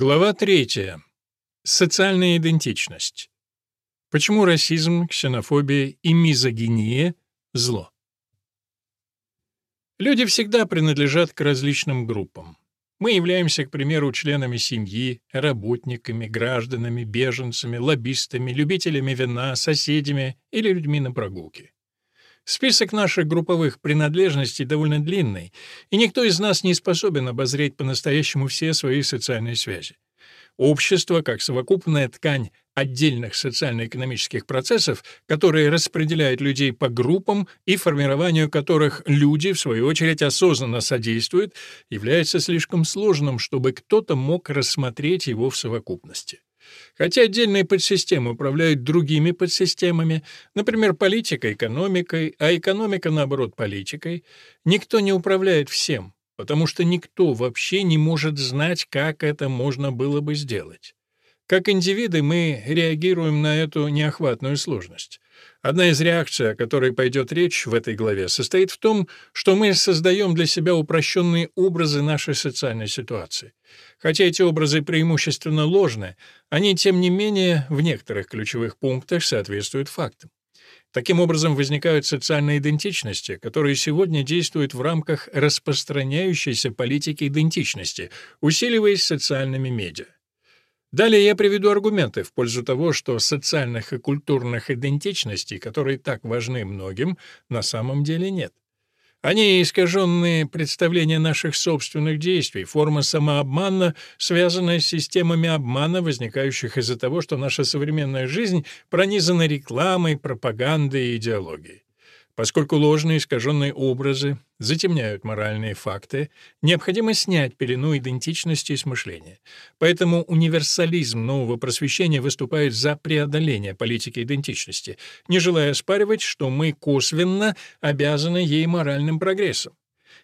Глава 3. Социальная идентичность. Почему расизм, ксенофобия и мизогиния — зло? Люди всегда принадлежат к различным группам. Мы являемся, к примеру, членами семьи, работниками, гражданами, беженцами, лоббистами, любителями вина, соседями или людьми на прогулке. Список наших групповых принадлежностей довольно длинный, и никто из нас не способен обозреть по-настоящему все свои социальные связи. Общество, как совокупная ткань отдельных социально-экономических процессов, которые распределяют людей по группам и формированию которых люди, в свою очередь, осознанно содействуют, является слишком сложным, чтобы кто-то мог рассмотреть его в совокупности. Хотя отдельные подсистемы управляют другими подсистемами, например, политикой, экономикой, а экономика, наоборот, политикой, никто не управляет всем, потому что никто вообще не может знать, как это можно было бы сделать. Как индивиды мы реагируем на эту неохватную сложность. Одна из реакций, о которой пойдет речь в этой главе, состоит в том, что мы создаем для себя упрощенные образы нашей социальной ситуации. Хотя эти образы преимущественно ложны, они, тем не менее, в некоторых ключевых пунктах соответствуют фактам. Таким образом, возникают социальные идентичности, которые сегодня действуют в рамках распространяющейся политики идентичности, усиливаясь социальными медиа. Далее я приведу аргументы в пользу того, что социальных и культурных идентичностей, которые так важны многим, на самом деле нет. Они искаженные представления наших собственных действий, форма самообмана, связанная с системами обмана, возникающих из-за того, что наша современная жизнь пронизана рекламой, пропагандой и идеологией. Поскольку ложные искаженные образы затемняют моральные факты, необходимо снять пелену идентичности и смышления. Поэтому универсализм нового просвещения выступает за преодоление политики идентичности, не желая оспаривать, что мы косвенно обязаны ей моральным прогрессом.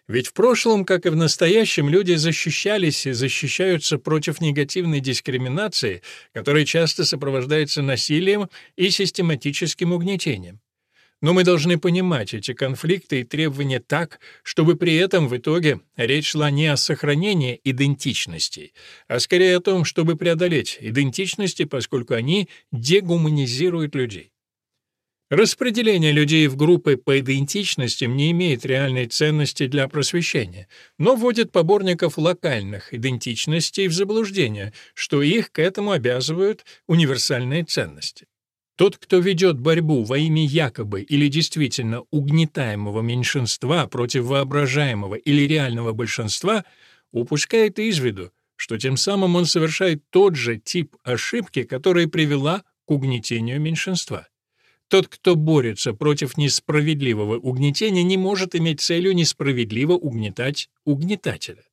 Ведь в прошлом, как и в настоящем, люди защищались и защищаются против негативной дискриминации, которая часто сопровождается насилием и систематическим угнетением. Но мы должны понимать эти конфликты и требования так, чтобы при этом в итоге речь шла не о сохранении идентичностей, а скорее о том, чтобы преодолеть идентичности, поскольку они дегуманизируют людей. Распределение людей в группы по идентичностям не имеет реальной ценности для просвещения, но вводит поборников локальных идентичностей в заблуждение, что их к этому обязывают универсальные ценности. Тот, кто ведет борьбу во имя якобы или действительно угнетаемого меньшинства против воображаемого или реального большинства, упускает из виду, что тем самым он совершает тот же тип ошибки, которая привела к угнетению меньшинства. Тот, кто борется против несправедливого угнетения, не может иметь целью несправедливо угнетать угнетателя.